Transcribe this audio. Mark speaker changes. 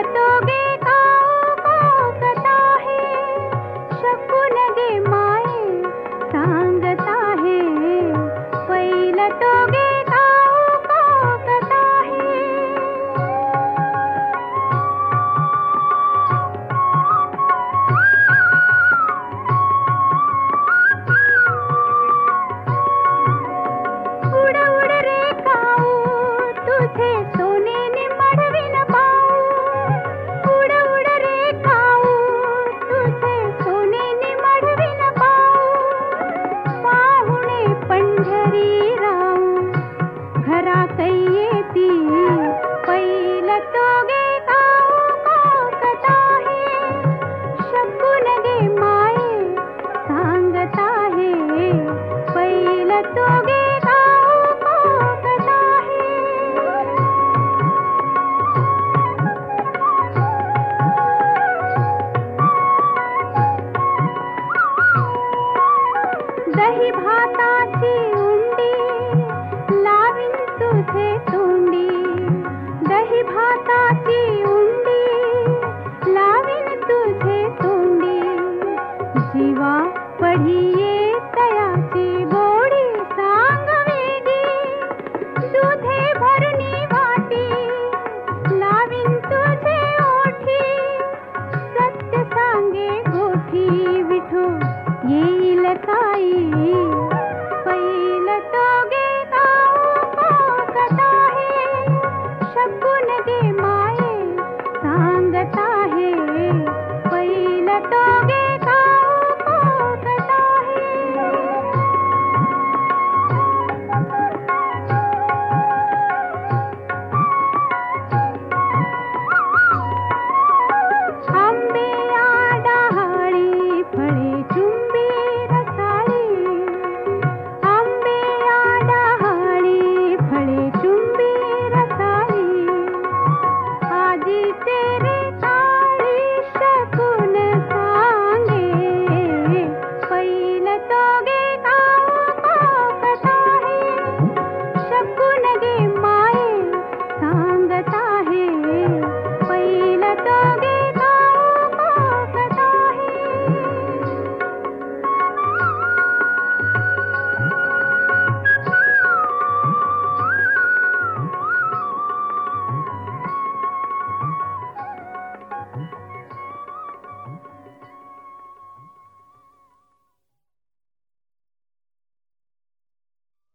Speaker 1: बरतोगे लावीन तुझे तोंडी दही भाताची उंडी लावीन तुझे तोंडी जीवा पढिये तयाची गो तो